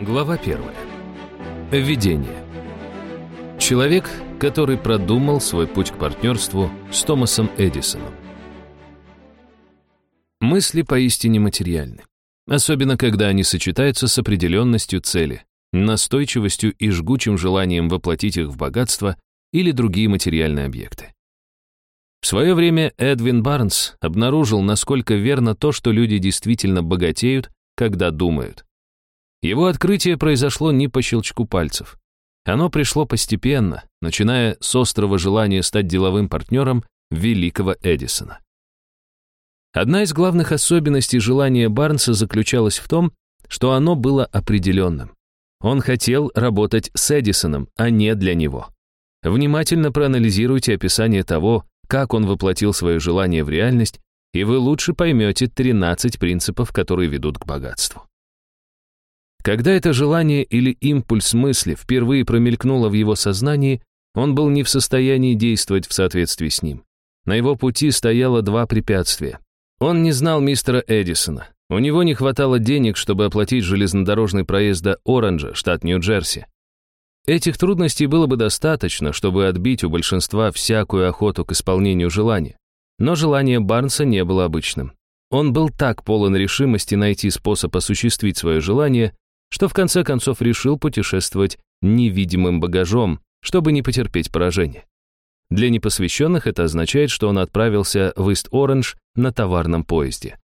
Глава первая. Введение. Человек, который продумал свой путь к партнерству с Томасом Эдисоном. Мысли поистине материальны. Особенно, когда они сочетаются с определенностью цели, настойчивостью и жгучим желанием воплотить их в богатство или другие материальные объекты. В свое время Эдвин Барнс обнаружил, насколько верно то, что люди действительно богатеют, когда думают. Его открытие произошло не по щелчку пальцев. Оно пришло постепенно, начиная с острого желания стать деловым партнером великого Эдисона. Одна из главных особенностей желания Барнса заключалась в том, что оно было определенным. Он хотел работать с Эдисоном, а не для него. Внимательно проанализируйте описание того, как он воплотил свое желание в реальность, и вы лучше поймете 13 принципов, которые ведут к богатству. Когда это желание или импульс мысли впервые промелькнуло в его сознании, он был не в состоянии действовать в соответствии с ним. На его пути стояло два препятствия. Он не знал мистера Эдисона. У него не хватало денег, чтобы оплатить железнодорожный проезд до Оранжа, штат Нью-Джерси. Этих трудностей было бы достаточно, чтобы отбить у большинства всякую охоту к исполнению желания. Но желание Барнса не было обычным. Он был так полон решимости найти способ осуществить свое желание, что в конце концов решил путешествовать невидимым багажом, чтобы не потерпеть поражение. Для непосвященных это означает, что он отправился в Ист-Оранж на товарном поезде.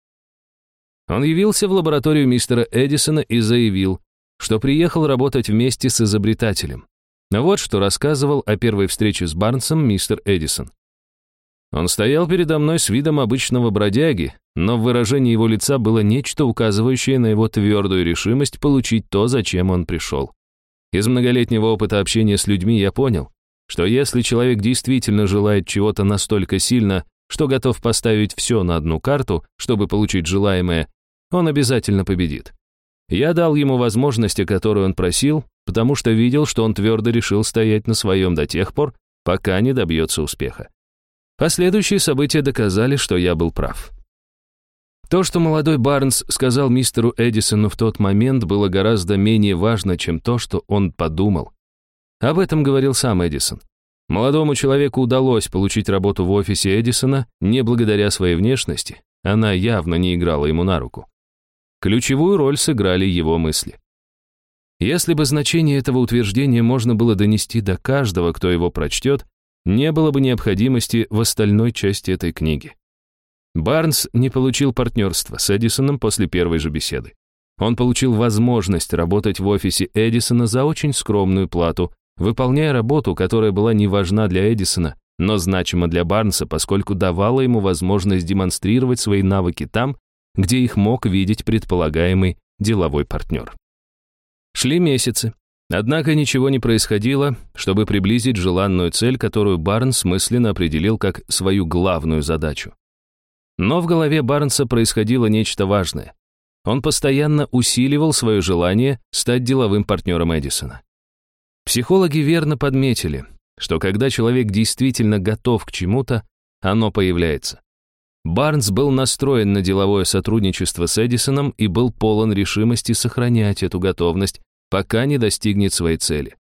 Он явился в лабораторию мистера Эдисона и заявил, что приехал работать вместе с изобретателем. Вот что рассказывал о первой встрече с Барнсом мистер Эдисон. Он стоял передо мной с видом обычного бродяги, но в выражении его лица было нечто, указывающее на его твердую решимость получить то, зачем он пришел. Из многолетнего опыта общения с людьми я понял, что если человек действительно желает чего-то настолько сильно, что готов поставить все на одну карту, чтобы получить желаемое, он обязательно победит. Я дал ему возможность, о которой он просил, потому что видел, что он твердо решил стоять на своем до тех пор, пока не добьется успеха. Последующие события доказали, что я был прав. То, что молодой Барнс сказал мистеру Эдисону в тот момент, было гораздо менее важно, чем то, что он подумал. Об этом говорил сам Эдисон. Молодому человеку удалось получить работу в офисе Эдисона не благодаря своей внешности, она явно не играла ему на руку. Ключевую роль сыграли его мысли. Если бы значение этого утверждения можно было донести до каждого, кто его прочтет, не было бы необходимости в остальной части этой книги. Барнс не получил партнерства с Эдисоном после первой же беседы. Он получил возможность работать в офисе Эдисона за очень скромную плату, выполняя работу, которая была не важна для Эдисона, но значима для Барнса, поскольку давала ему возможность демонстрировать свои навыки там, где их мог видеть предполагаемый деловой партнер. Шли месяцы. Однако ничего не происходило, чтобы приблизить желанную цель, которую Барнс мысленно определил как свою главную задачу. Но в голове Барнса происходило нечто важное. Он постоянно усиливал свое желание стать деловым партнером Эдисона. Психологи верно подметили, что когда человек действительно готов к чему-то, оно появляется. Барнс был настроен на деловое сотрудничество с Эдисоном и был полон решимости сохранять эту готовность, пока не достигнет своей цели.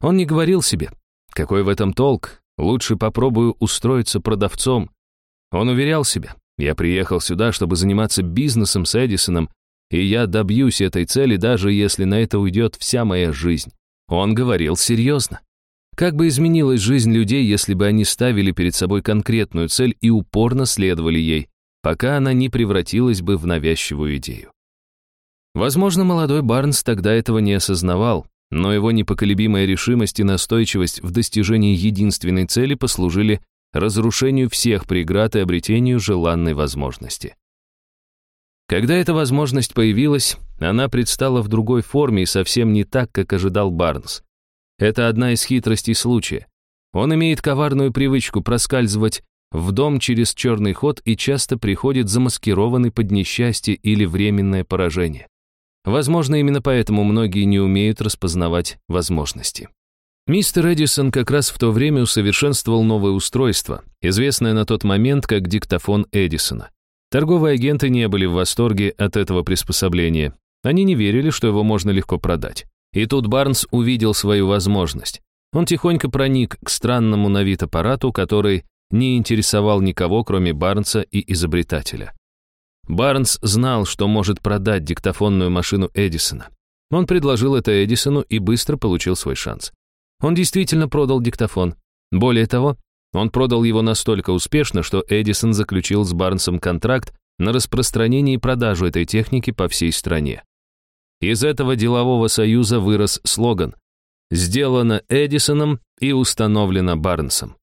Он не говорил себе, какой в этом толк, лучше попробую устроиться продавцом. Он уверял себя, я приехал сюда, чтобы заниматься бизнесом с Эдисоном, и я добьюсь этой цели, даже если на это уйдет вся моя жизнь. Он говорил серьезно. Как бы изменилась жизнь людей, если бы они ставили перед собой конкретную цель и упорно следовали ей, пока она не превратилась бы в навязчивую идею? Возможно, молодой Барнс тогда этого не осознавал, но его непоколебимая решимость и настойчивость в достижении единственной цели послужили разрушению всех преград и обретению желанной возможности. Когда эта возможность появилась, она предстала в другой форме и совсем не так, как ожидал Барнс. Это одна из хитростей случая. Он имеет коварную привычку проскальзывать в дом через черный ход и часто приходит замаскированный под несчастье или временное поражение. Возможно, именно поэтому многие не умеют распознавать возможности. Мистер Эдисон как раз в то время усовершенствовал новое устройство, известное на тот момент как диктофон Эдисона. Торговые агенты не были в восторге от этого приспособления. Они не верили, что его можно легко продать. И тут Барнс увидел свою возможность. Он тихонько проник к странному на вид аппарату, который не интересовал никого, кроме Барнса и изобретателя. Барнс знал, что может продать диктофонную машину Эдисона. Он предложил это Эдисону и быстро получил свой шанс. Он действительно продал диктофон. Более того, он продал его настолько успешно, что Эдисон заключил с Барнсом контракт на распространение и продажу этой техники по всей стране. Из этого делового союза вырос слоган «Сделано Эдисоном и установлено Барнсом».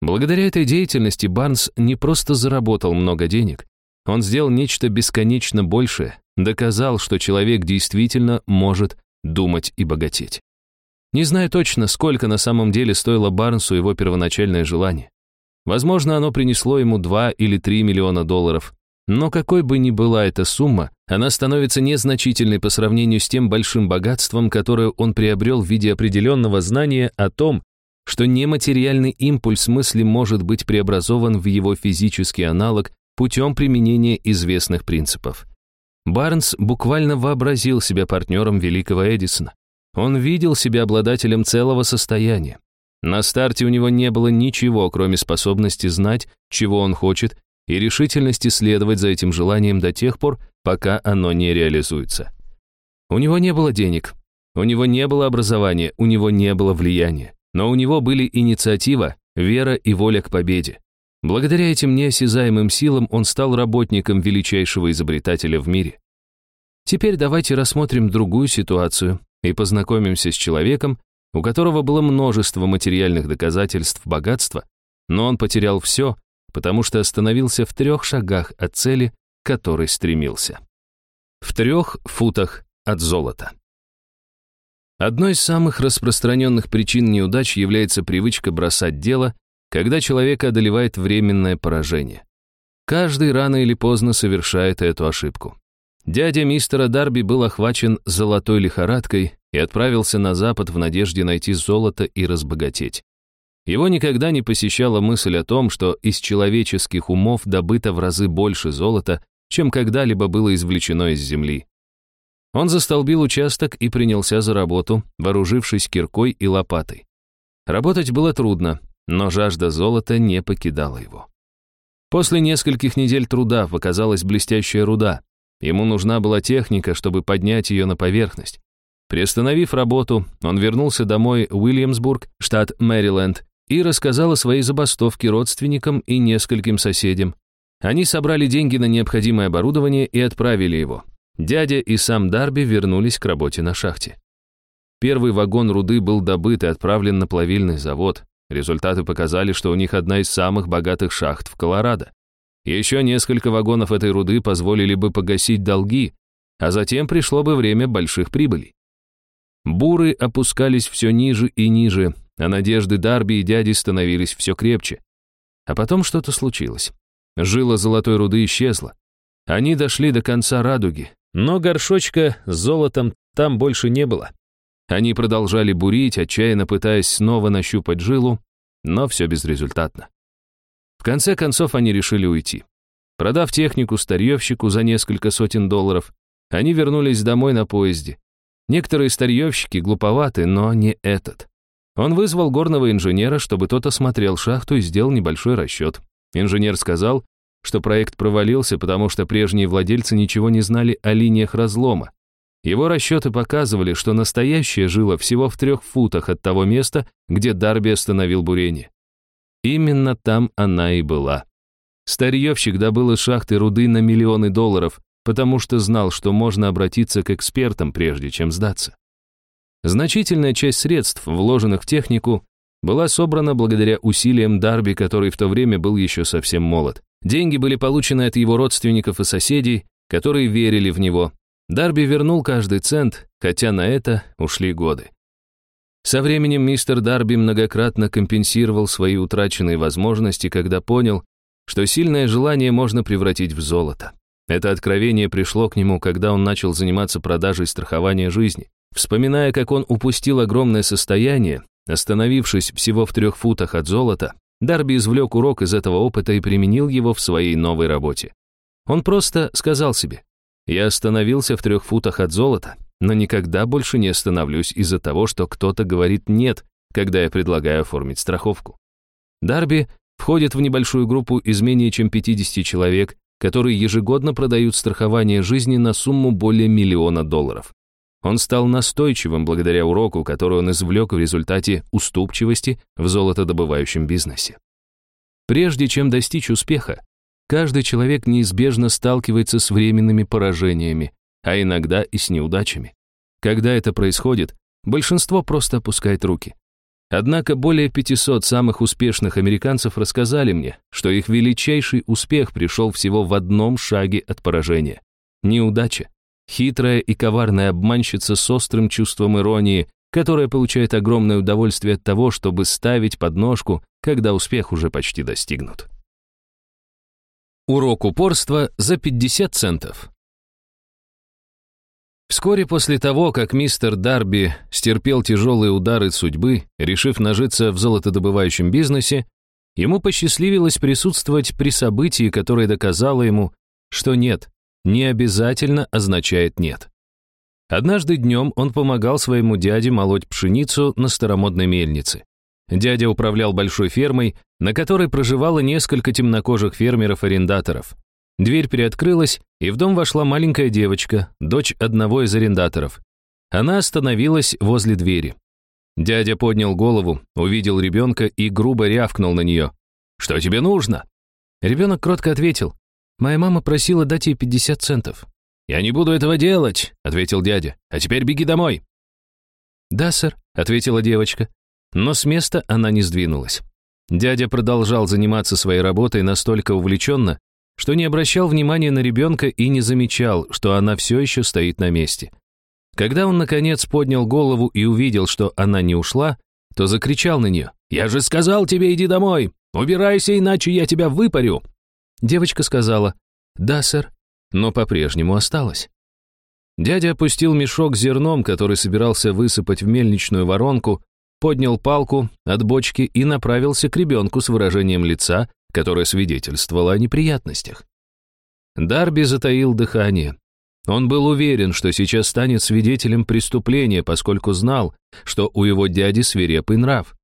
Благодаря этой деятельности Барнс не просто заработал много денег, он сделал нечто бесконечно большее, доказал, что человек действительно может думать и богатеть. Не знаю точно, сколько на самом деле стоило Барнсу его первоначальное желание. Возможно, оно принесло ему 2 или 3 миллиона долларов. Но какой бы ни была эта сумма, она становится незначительной по сравнению с тем большим богатством, которое он приобрел в виде определенного знания о том, что нематериальный импульс мысли может быть преобразован в его физический аналог путем применения известных принципов. Барнс буквально вообразил себя партнером великого Эдисона. Он видел себя обладателем целого состояния. На старте у него не было ничего, кроме способности знать, чего он хочет, и решительности следовать за этим желанием до тех пор, пока оно не реализуется. У него не было денег, у него не было образования, у него не было влияния, но у него были инициатива, вера и воля к победе. Благодаря этим неосязаемым силам он стал работником величайшего изобретателя в мире. Теперь давайте рассмотрим другую ситуацию, и познакомимся с человеком, у которого было множество материальных доказательств богатства, но он потерял все, потому что остановился в трех шагах от цели, к которой стремился. В трех футах от золота. Одной из самых распространенных причин неудач является привычка бросать дело, когда человека одолевает временное поражение. Каждый рано или поздно совершает эту ошибку. Дядя мистера Дарби был охвачен золотой лихорадкой и отправился на запад в надежде найти золото и разбогатеть. Его никогда не посещала мысль о том, что из человеческих умов добыто в разы больше золота, чем когда-либо было извлечено из земли. Он застолбил участок и принялся за работу, вооружившись киркой и лопатой. Работать было трудно, но жажда золота не покидала его. После нескольких недель труда показалась блестящая руда, Ему нужна была техника, чтобы поднять ее на поверхность. Приостановив работу, он вернулся домой в Уильямсбург, штат Мэриленд, и рассказал о своей забастовке родственникам и нескольким соседям. Они собрали деньги на необходимое оборудование и отправили его. Дядя и сам Дарби вернулись к работе на шахте. Первый вагон руды был добыт и отправлен на плавильный завод. Результаты показали, что у них одна из самых богатых шахт в Колорадо. Еще несколько вагонов этой руды позволили бы погасить долги, а затем пришло бы время больших прибылей. Буры опускались все ниже и ниже, а надежды Дарби и дяди становились все крепче. А потом что-то случилось. Жила золотой руды исчезла. Они дошли до конца радуги, но горшочка с золотом там больше не было. Они продолжали бурить, отчаянно пытаясь снова нащупать жилу, но все безрезультатно. В конце концов они решили уйти. Продав технику старьевщику за несколько сотен долларов, они вернулись домой на поезде. Некоторые старьевщики глуповаты, но не этот. Он вызвал горного инженера, чтобы тот осмотрел шахту и сделал небольшой расчет. Инженер сказал, что проект провалился, потому что прежние владельцы ничего не знали о линиях разлома. Его расчеты показывали, что настоящая жила всего в трех футах от того места, где Дарби остановил бурение. Именно там она и была. Старьевщик добыл из шахты руды на миллионы долларов, потому что знал, что можно обратиться к экспертам, прежде чем сдаться. Значительная часть средств, вложенных в технику, была собрана благодаря усилиям Дарби, который в то время был еще совсем молод. Деньги были получены от его родственников и соседей, которые верили в него. Дарби вернул каждый цент, хотя на это ушли годы. Со временем мистер Дарби многократно компенсировал свои утраченные возможности, когда понял, что сильное желание можно превратить в золото. Это откровение пришло к нему, когда он начал заниматься продажей страхования жизни. Вспоминая, как он упустил огромное состояние, остановившись всего в трех футах от золота, Дарби извлек урок из этого опыта и применил его в своей новой работе. Он просто сказал себе, «Я остановился в трех футах от золота, но никогда больше не остановлюсь из-за того, что кто-то говорит «нет», когда я предлагаю оформить страховку». Дарби входит в небольшую группу из менее чем 50 человек, которые ежегодно продают страхование жизни на сумму более миллиона долларов. Он стал настойчивым благодаря уроку, который он извлек в результате уступчивости в золотодобывающем бизнесе. Прежде чем достичь успеха, каждый человек неизбежно сталкивается с временными поражениями, а иногда и с неудачами. Когда это происходит, большинство просто опускает руки. Однако более 500 самых успешных американцев рассказали мне, что их величайший успех пришел всего в одном шаге от поражения. Неудача. Хитрая и коварная обманщица с острым чувством иронии, которая получает огромное удовольствие от того, чтобы ставить подножку, когда успех уже почти достигнут. Урок упорства за 50 центов. Вскоре после того, как мистер Дарби стерпел тяжелые удары судьбы, решив нажиться в золотодобывающем бизнесе, ему посчастливилось присутствовать при событии, которое доказало ему, что нет, не обязательно означает нет. Однажды днем он помогал своему дяде молоть пшеницу на старомодной мельнице. Дядя управлял большой фермой, на которой проживало несколько темнокожих фермеров-арендаторов. Дверь приоткрылась, и в дом вошла маленькая девочка, дочь одного из арендаторов. Она остановилась возле двери. Дядя поднял голову, увидел ребенка и грубо рявкнул на нее. «Что тебе нужно?» Ребенок кротко ответил. «Моя мама просила дать ей 50 центов». «Я не буду этого делать», — ответил дядя. «А теперь беги домой». «Да, сэр», — ответила девочка. Но с места она не сдвинулась. Дядя продолжал заниматься своей работой настолько увлеченно, что не обращал внимания на ребенка и не замечал, что она все еще стоит на месте. Когда он, наконец, поднял голову и увидел, что она не ушла, то закричал на нее. «Я же сказал тебе, иди домой! Убирайся, иначе я тебя выпарю!» Девочка сказала «Да, сэр», но по-прежнему осталась. Дядя опустил мешок с зерном, который собирался высыпать в мельничную воронку, поднял палку от бочки и направился к ребенку с выражением лица, которое свидетельствовало о неприятностях. Дарби затаил дыхание. Он был уверен, что сейчас станет свидетелем преступления, поскольку знал, что у его дяди свирепый нрав.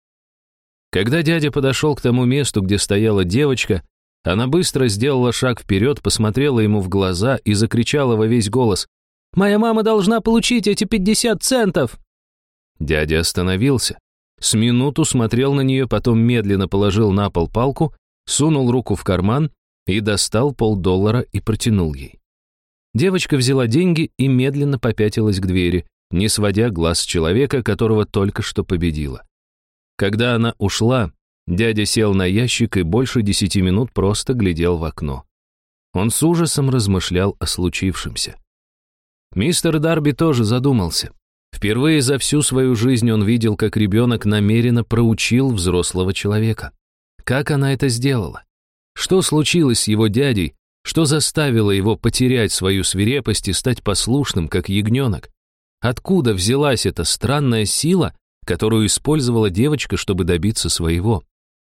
Когда дядя подошел к тому месту, где стояла девочка, она быстро сделала шаг вперед, посмотрела ему в глаза и закричала во весь голос. «Моя мама должна получить эти 50 центов!» Дядя остановился. С минуту смотрел на нее, потом медленно положил на пол палку сунул руку в карман и достал полдоллара и протянул ей. Девочка взяла деньги и медленно попятилась к двери, не сводя глаз с человека, которого только что победила. Когда она ушла, дядя сел на ящик и больше десяти минут просто глядел в окно. Он с ужасом размышлял о случившемся. Мистер Дарби тоже задумался. Впервые за всю свою жизнь он видел, как ребенок намеренно проучил взрослого человека. Как она это сделала? Что случилось с его дядей? Что заставило его потерять свою свирепость и стать послушным, как ягненок? Откуда взялась эта странная сила, которую использовала девочка, чтобы добиться своего?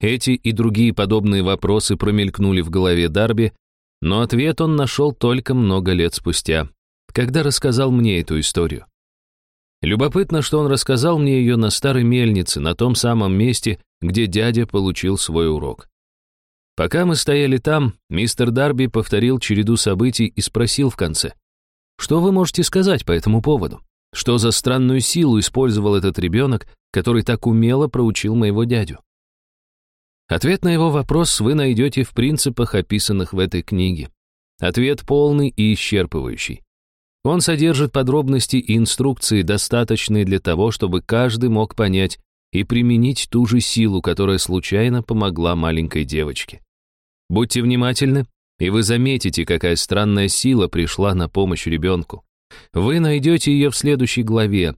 Эти и другие подобные вопросы промелькнули в голове Дарби, но ответ он нашел только много лет спустя, когда рассказал мне эту историю. Любопытно, что он рассказал мне ее на старой мельнице, на том самом месте, где дядя получил свой урок. Пока мы стояли там, мистер Дарби повторил череду событий и спросил в конце, «Что вы можете сказать по этому поводу? Что за странную силу использовал этот ребенок, который так умело проучил моего дядю?» Ответ на его вопрос вы найдете в принципах, описанных в этой книге. Ответ полный и исчерпывающий. Он содержит подробности и инструкции, достаточные для того, чтобы каждый мог понять, и применить ту же силу, которая случайно помогла маленькой девочке. Будьте внимательны, и вы заметите, какая странная сила пришла на помощь ребенку. Вы найдете ее в следующей главе.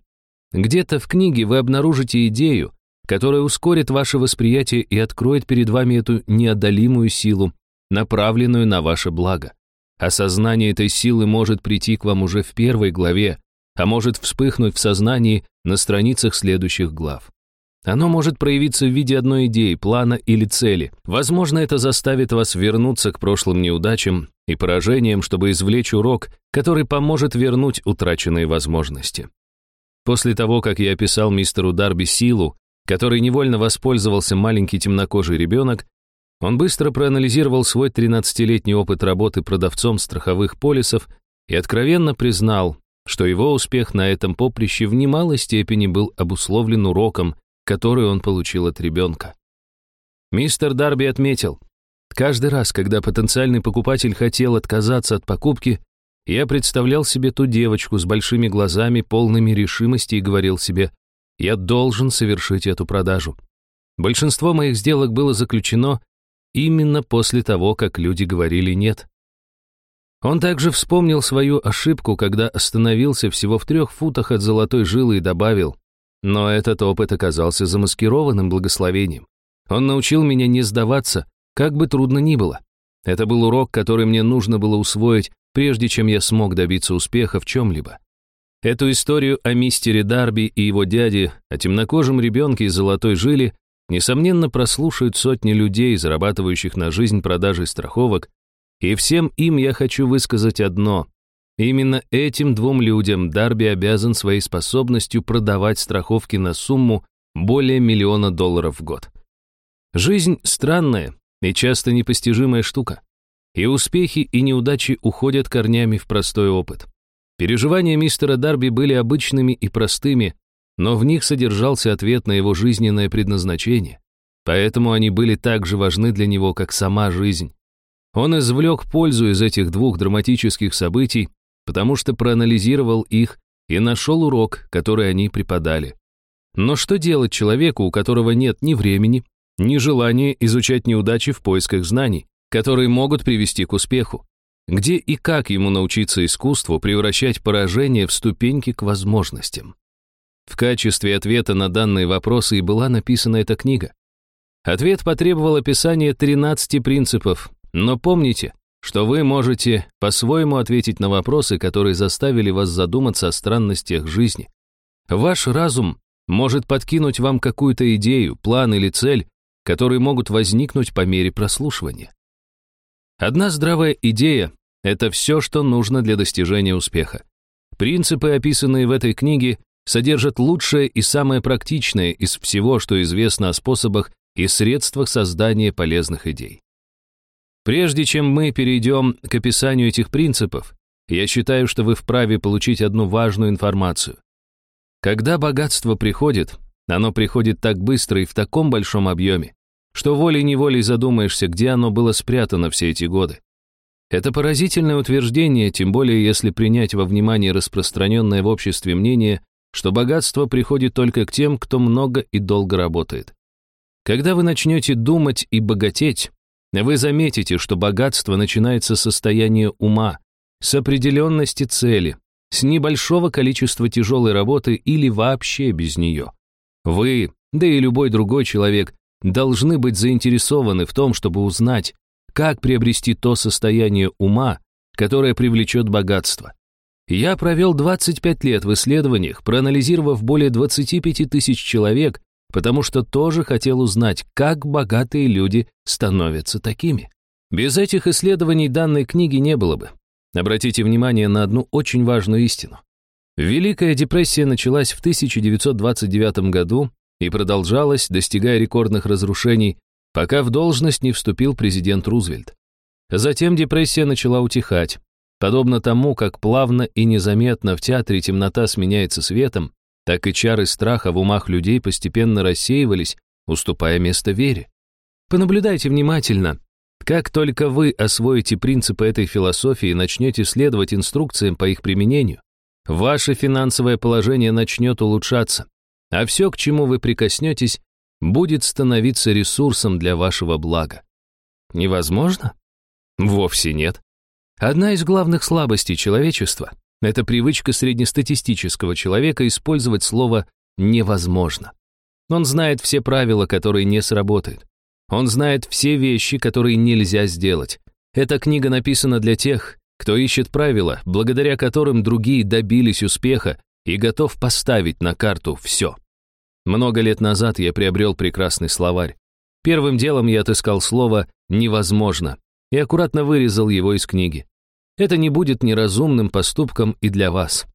Где-то в книге вы обнаружите идею, которая ускорит ваше восприятие и откроет перед вами эту неодолимую силу, направленную на ваше благо. Осознание этой силы может прийти к вам уже в первой главе, а может вспыхнуть в сознании на страницах следующих глав. Оно может проявиться в виде одной идеи, плана или цели. Возможно, это заставит вас вернуться к прошлым неудачам и поражениям, чтобы извлечь урок, который поможет вернуть утраченные возможности. После того, как я описал мистеру Дарби силу, которой невольно воспользовался маленький темнокожий ребенок, он быстро проанализировал свой 13-летний опыт работы продавцом страховых полисов и откровенно признал, что его успех на этом поприще в немалой степени был обусловлен уроком, которую он получил от ребенка. Мистер Дарби отметил, каждый раз, когда потенциальный покупатель хотел отказаться от покупки, я представлял себе ту девочку с большими глазами, полными решимости, и говорил себе, я должен совершить эту продажу. Большинство моих сделок было заключено именно после того, как люди говорили «нет». Он также вспомнил свою ошибку, когда остановился всего в трех футах от золотой жилы и добавил, но этот опыт оказался замаскированным благословением. Он научил меня не сдаваться, как бы трудно ни было. Это был урок, который мне нужно было усвоить, прежде чем я смог добиться успеха в чем-либо. Эту историю о мистере Дарби и его дяде, о темнокожем ребенке из золотой жили, несомненно, прослушают сотни людей, зарабатывающих на жизнь продажей страховок, и всем им я хочу высказать одно. Именно этим двум людям Дарби обязан своей способностью продавать страховки на сумму более миллиона долларов в год. Жизнь странная и часто непостижимая штука. И успехи, и неудачи уходят корнями в простой опыт. Переживания мистера Дарби были обычными и простыми, но в них содержался ответ на его жизненное предназначение, поэтому они были так же важны для него, как сама жизнь. Он извлек пользу из этих двух драматических событий потому что проанализировал их и нашел урок, который они преподали. Но что делать человеку, у которого нет ни времени, ни желания изучать неудачи в поисках знаний, которые могут привести к успеху? Где и как ему научиться искусству превращать поражение в ступеньки к возможностям? В качестве ответа на данные вопросы и была написана эта книга. Ответ потребовал описания 13 принципов, но помните, что вы можете по-своему ответить на вопросы, которые заставили вас задуматься о странностях жизни. Ваш разум может подкинуть вам какую-то идею, план или цель, которые могут возникнуть по мере прослушивания. Одна здравая идея — это все, что нужно для достижения успеха. Принципы, описанные в этой книге, содержат лучшее и самое практичное из всего, что известно о способах и средствах создания полезных идей. Прежде чем мы перейдем к описанию этих принципов, я считаю, что вы вправе получить одну важную информацию. Когда богатство приходит, оно приходит так быстро и в таком большом объеме, что волей-неволей задумаешься, где оно было спрятано все эти годы. Это поразительное утверждение, тем более если принять во внимание распространенное в обществе мнение, что богатство приходит только к тем, кто много и долго работает. Когда вы начнете думать и богатеть, вы заметите, что богатство начинается с состояния ума, с определенности цели, с небольшого количества тяжелой работы или вообще без нее. Вы, да и любой другой человек, должны быть заинтересованы в том, чтобы узнать, как приобрести то состояние ума, которое привлечет богатство. Я провел 25 лет в исследованиях, проанализировав более 25 тысяч человек потому что тоже хотел узнать, как богатые люди становятся такими. Без этих исследований данной книги не было бы. Обратите внимание на одну очень важную истину. Великая депрессия началась в 1929 году и продолжалась, достигая рекордных разрушений, пока в должность не вступил президент Рузвельт. Затем депрессия начала утихать. Подобно тому, как плавно и незаметно в театре темнота сменяется светом, так и чары страха в умах людей постепенно рассеивались, уступая место вере. Понаблюдайте внимательно. Как только вы освоите принципы этой философии и начнете следовать инструкциям по их применению, ваше финансовое положение начнет улучшаться, а все, к чему вы прикоснетесь, будет становиться ресурсом для вашего блага. Невозможно? Вовсе нет. Одна из главных слабостей человечества это привычка среднестатистического человека использовать слово «невозможно». Он знает все правила, которые не сработают. Он знает все вещи, которые нельзя сделать. Эта книга написана для тех, кто ищет правила, благодаря которым другие добились успеха и готов поставить на карту все. Много лет назад я приобрел прекрасный словарь. Первым делом я отыскал слово «невозможно» и аккуратно вырезал его из книги. Это не будет неразумным поступком и для вас.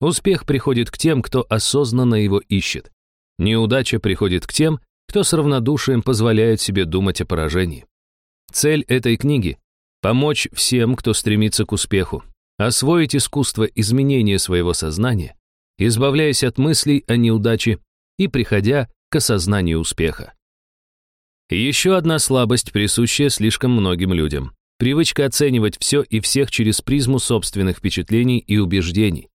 Успех приходит к тем, кто осознанно его ищет. Неудача приходит к тем, кто с равнодушием позволяет себе думать о поражении. Цель этой книги — помочь всем, кто стремится к успеху, освоить искусство изменения своего сознания, избавляясь от мыслей о неудаче и приходя к осознанию успеха. Еще одна слабость, присущая слишком многим людям. Привычка оценивать все и всех через призму собственных впечатлений и убеждений.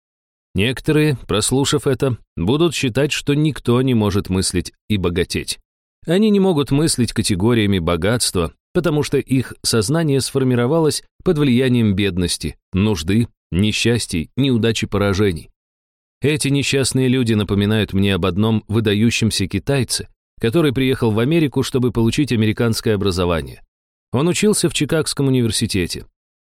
Некоторые, прослушав это, будут считать, что никто не может мыслить и богатеть. Они не могут мыслить категориями богатства, потому что их сознание сформировалось под влиянием бедности, нужды, несчастий, неудачи поражений. Эти несчастные люди напоминают мне об одном выдающемся китайце, который приехал в Америку, чтобы получить американское образование. Он учился в Чикагском университете.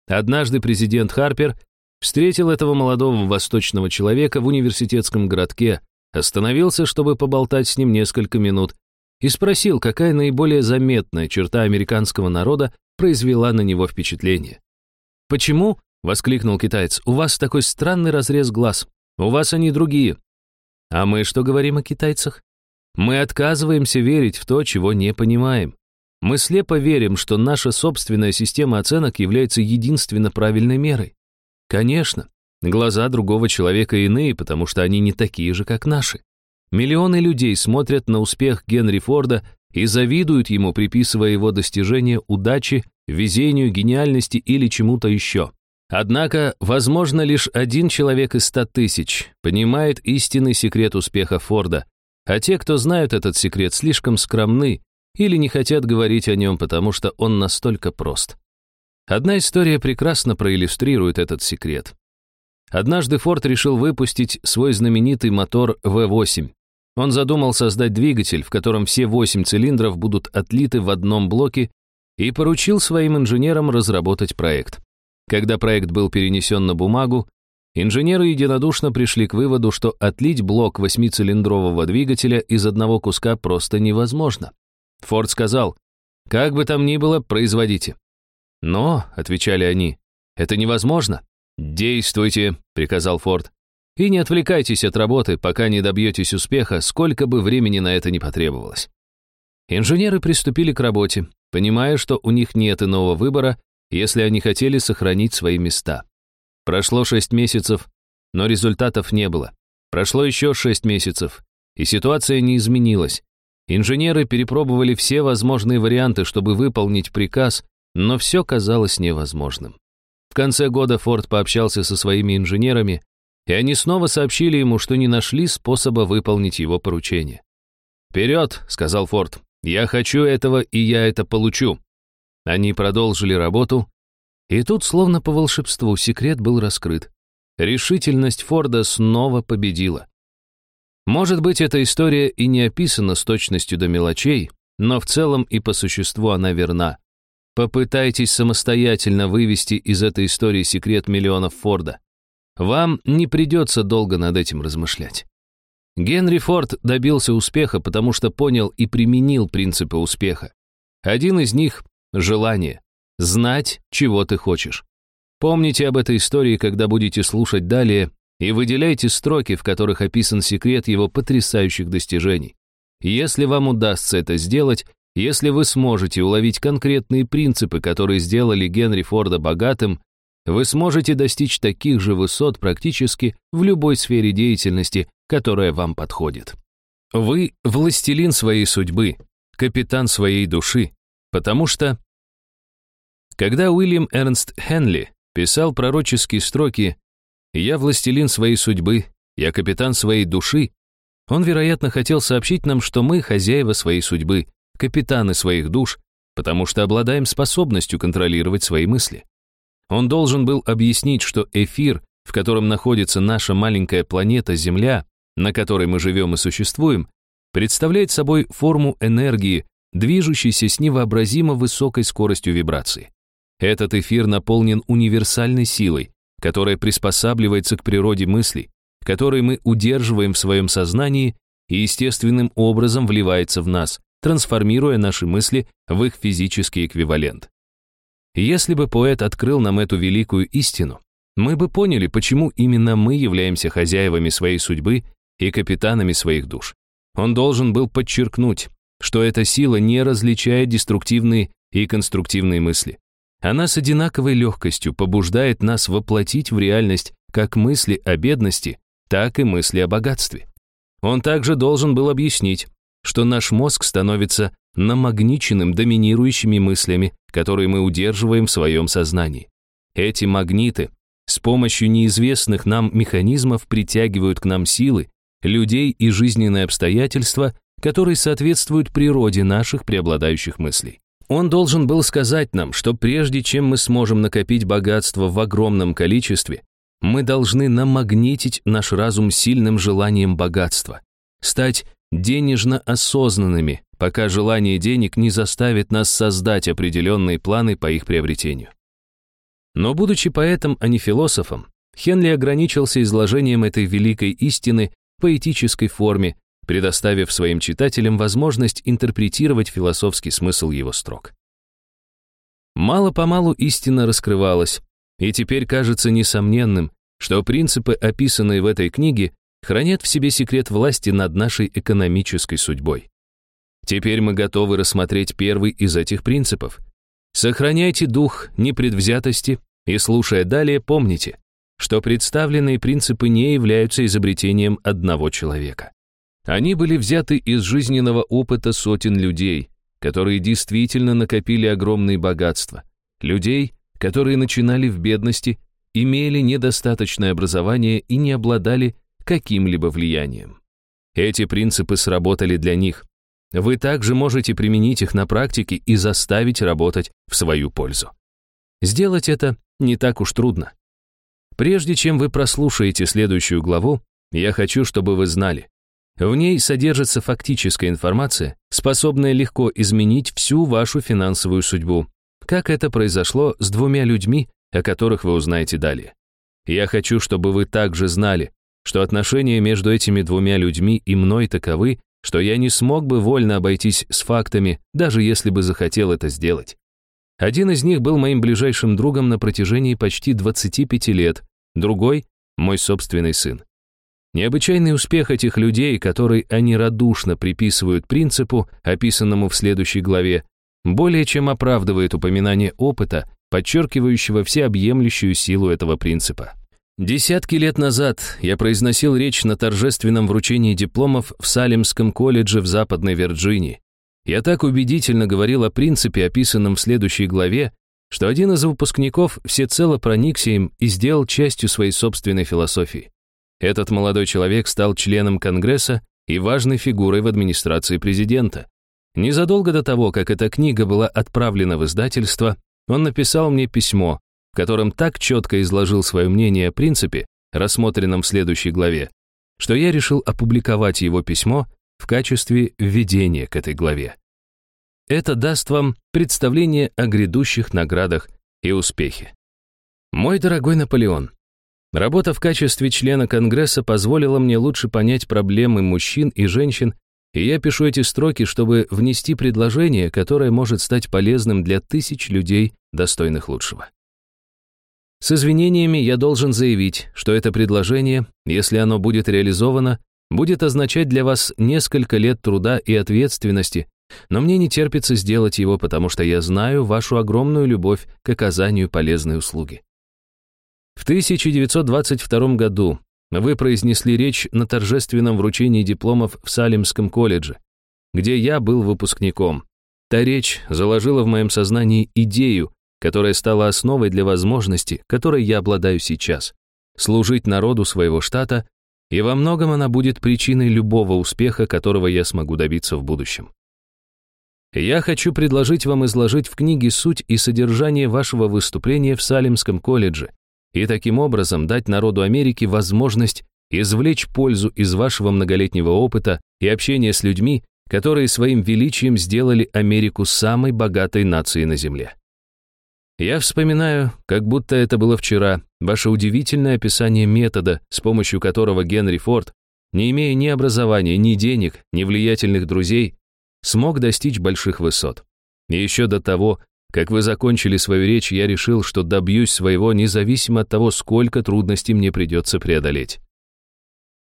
Однажды президент Харпер встретил этого молодого восточного человека в университетском городке, остановился, чтобы поболтать с ним несколько минут, и спросил, какая наиболее заметная черта американского народа произвела на него впечатление. «Почему?» — воскликнул китаец. «У вас такой странный разрез глаз. У вас они другие. А мы что говорим о китайцах? Мы отказываемся верить в то, чего не понимаем. Мы слепо верим, что наша собственная система оценок является единственно правильной мерой. Конечно, глаза другого человека иные, потому что они не такие же, как наши. Миллионы людей смотрят на успех Генри Форда и завидуют ему, приписывая его достижения удачи, везению, гениальности или чему-то еще. Однако, возможно, лишь один человек из ста тысяч понимает истинный секрет успеха Форда, а те, кто знают этот секрет, слишком скромны или не хотят говорить о нем, потому что он настолько прост. Одна история прекрасно проиллюстрирует этот секрет. Однажды Форд решил выпустить свой знаменитый мотор V8. Он задумал создать двигатель, в котором все восемь цилиндров будут отлиты в одном блоке, и поручил своим инженерам разработать проект. Когда проект был перенесен на бумагу, инженеры единодушно пришли к выводу, что отлить блок восьмицилиндрового двигателя из одного куска просто невозможно. Форд сказал, «Как бы там ни было, производите». «Но», — отвечали они, — «это невозможно». «Действуйте», — приказал Форд. «И не отвлекайтесь от работы, пока не добьетесь успеха, сколько бы времени на это ни потребовалось». Инженеры приступили к работе, понимая, что у них нет иного выбора, если они хотели сохранить свои места. Прошло шесть месяцев, но результатов не было. Прошло еще шесть месяцев, и ситуация не изменилась. Инженеры перепробовали все возможные варианты, чтобы выполнить приказ, но все казалось невозможным. В конце года Форд пообщался со своими инженерами, и они снова сообщили ему, что не нашли способа выполнить его поручение. «Вперед!» — сказал Форд. «Я хочу этого, и я это получу. Они продолжили работу, и тут, словно по волшебству, секрет был раскрыт. Решительность Форда снова победила. Может быть, эта история и не описана с точностью до мелочей, но в целом и по существу она верна. Попытайтесь самостоятельно вывести из этой истории секрет миллионов Форда. Вам не придется долго над этим размышлять. Генри Форд добился успеха, потому что понял и применил принципы успеха. Один из них Желание. Знать, чего ты хочешь. Помните об этой истории, когда будете слушать далее, и выделяйте строки, в которых описан секрет его потрясающих достижений. Если вам удастся это сделать, если вы сможете уловить конкретные принципы, которые сделали Генри Форда богатым, вы сможете достичь таких же высот практически в любой сфере деятельности, которая вам подходит. Вы – властелин своей судьбы, капитан своей души, Потому что... Когда Уильям Эрнст Хенли писал пророческие строки «Я властелин своей судьбы, я капитан своей души», он, вероятно, хотел сообщить нам, что мы хозяева своей судьбы, капитаны своих душ, потому что обладаем способностью контролировать свои мысли. Он должен был объяснить, что эфир, в котором находится наша маленькая планета Земля, на которой мы живем и существуем, представляет собой форму энергии, движущийся с невообразимо высокой скоростью вибрации. Этот эфир наполнен универсальной силой, которая приспосабливается к природе мыслей, которые мы удерживаем в своем сознании и естественным образом вливается в нас, трансформируя наши мысли в их физический эквивалент. Если бы поэт открыл нам эту великую истину, мы бы поняли, почему именно мы являемся хозяевами своей судьбы и капитанами своих душ. Он должен был подчеркнуть, что эта сила не различает деструктивные и конструктивные мысли. Она с одинаковой легкостью побуждает нас воплотить в реальность как мысли о бедности, так и мысли о богатстве. Он также должен был объяснить, что наш мозг становится намагниченным доминирующими мыслями, которые мы удерживаем в своем сознании. Эти магниты с помощью неизвестных нам механизмов притягивают к нам силы, людей и жизненные обстоятельства, которые соответствуют природе наших преобладающих мыслей. Он должен был сказать нам, что прежде чем мы сможем накопить богатство в огромном количестве, мы должны намагнитить наш разум сильным желанием богатства, стать денежно осознанными, пока желание денег не заставит нас создать определенные планы по их приобретению. Но будучи поэтом, а не философом, Хенли ограничился изложением этой великой истины в поэтической форме, предоставив своим читателям возможность интерпретировать философский смысл его строк. Мало-помалу истина раскрывалась, и теперь кажется несомненным, что принципы, описанные в этой книге, хранят в себе секрет власти над нашей экономической судьбой. Теперь мы готовы рассмотреть первый из этих принципов. Сохраняйте дух непредвзятости и, слушая далее, помните, что представленные принципы не являются изобретением одного человека. Они были взяты из жизненного опыта сотен людей, которые действительно накопили огромные богатства, людей, которые начинали в бедности, имели недостаточное образование и не обладали каким-либо влиянием. Эти принципы сработали для них. Вы также можете применить их на практике и заставить работать в свою пользу. Сделать это не так уж трудно. Прежде чем вы прослушаете следующую главу, я хочу, чтобы вы знали, в ней содержится фактическая информация, способная легко изменить всю вашу финансовую судьбу, как это произошло с двумя людьми, о которых вы узнаете далее. Я хочу, чтобы вы также знали, что отношения между этими двумя людьми и мной таковы, что я не смог бы вольно обойтись с фактами, даже если бы захотел это сделать. Один из них был моим ближайшим другом на протяжении почти 25 лет, другой — мой собственный сын. Необычайный успех этих людей, который они радушно приписывают принципу, описанному в следующей главе, более чем оправдывает упоминание опыта, подчеркивающего всеобъемлющую силу этого принципа. Десятки лет назад я произносил речь на торжественном вручении дипломов в Салемском колледже в Западной Вирджинии. Я так убедительно говорил о принципе, описанном в следующей главе, что один из выпускников всецело проникся им и сделал частью своей собственной философии. Этот молодой человек стал членом Конгресса и важной фигурой в администрации президента. Незадолго до того, как эта книга была отправлена в издательство, он написал мне письмо, в котором так четко изложил свое мнение о принципе, рассмотренном в следующей главе, что я решил опубликовать его письмо в качестве введения к этой главе. Это даст вам представление о грядущих наградах и успехе. Мой дорогой Наполеон, Работа в качестве члена Конгресса позволила мне лучше понять проблемы мужчин и женщин, и я пишу эти строки, чтобы внести предложение, которое может стать полезным для тысяч людей, достойных лучшего. С извинениями я должен заявить, что это предложение, если оно будет реализовано, будет означать для вас несколько лет труда и ответственности, но мне не терпится сделать его, потому что я знаю вашу огромную любовь к оказанию полезной услуги. В 1922 году вы произнесли речь на торжественном вручении дипломов в Салемском колледже, где я был выпускником. Та речь заложила в моем сознании идею, которая стала основой для возможности, которой я обладаю сейчас, служить народу своего штата, и во многом она будет причиной любого успеха, которого я смогу добиться в будущем. Я хочу предложить вам изложить в книге суть и содержание вашего выступления в Салемском колледже, и таким образом дать народу Америки возможность извлечь пользу из вашего многолетнего опыта и общения с людьми, которые своим величием сделали Америку самой богатой нацией на Земле. Я вспоминаю, как будто это было вчера, ваше удивительное описание метода, с помощью которого Генри Форд не имея ни образования, ни денег, ни влиятельных друзей, смог достичь больших высот. И еще до того, как вы закончили свою речь, я решил, что добьюсь своего независимо от того, сколько трудностей мне придется преодолеть.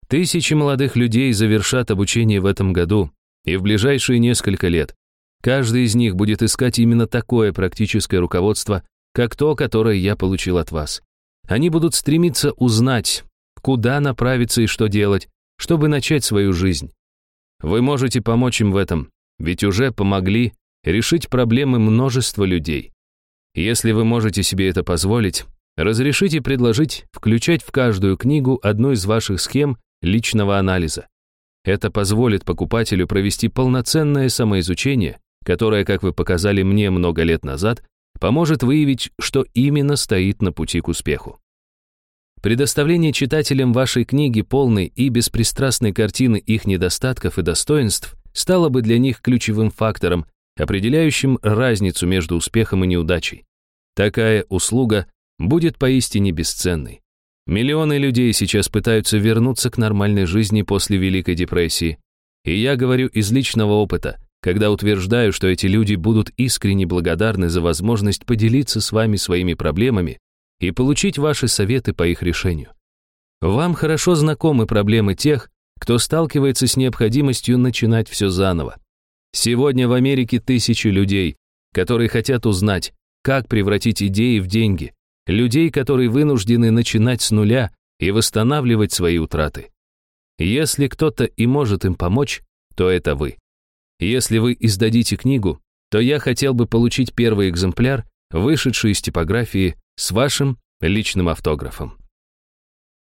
Тысячи молодых людей завершат обучение в этом году и в ближайшие несколько лет. Каждый из них будет искать именно такое практическое руководство, как то, которое я получил от вас. Они будут стремиться узнать, куда направиться и что делать, чтобы начать свою жизнь. Вы можете помочь им в этом, ведь уже помогли решить проблемы множества людей. Если вы можете себе это позволить, разрешите предложить включать в каждую книгу одну из ваших схем личного анализа. Это позволит покупателю провести полноценное самоизучение, которое, как вы показали мне много лет назад, поможет выявить, что именно стоит на пути к успеху. Предоставление читателям вашей книги полной и беспристрастной картины их недостатков и достоинств стало бы для них ключевым фактором, определяющим разницу между успехом и неудачей. Такая услуга будет поистине бесценной. Миллионы людей сейчас пытаются вернуться к нормальной жизни после Великой депрессии. И я говорю из личного опыта, когда утверждаю, что эти люди будут искренне благодарны за возможность поделиться с вами своими проблемами и получить ваши советы по их решению. Вам хорошо знакомы проблемы тех, кто сталкивается с необходимостью начинать все заново. Сегодня в Америке тысячи людей, которые хотят узнать, как превратить идеи в деньги, людей, которые вынуждены начинать с нуля и восстанавливать свои утраты. Если кто-то и может им помочь, то это вы. Если вы издадите книгу, то я хотел бы получить первый экземпляр, вышедший из типографии, с вашим личным автографом.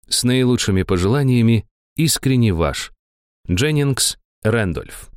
С наилучшими пожеланиями, искренне ваш. Дженнингс Рэндольф